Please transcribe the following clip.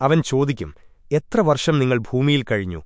അവൻ ചോദിക്കും എത്ര വർഷം നിങ്ങൾ ഭൂമിയിൽ കഴിഞ്ഞു?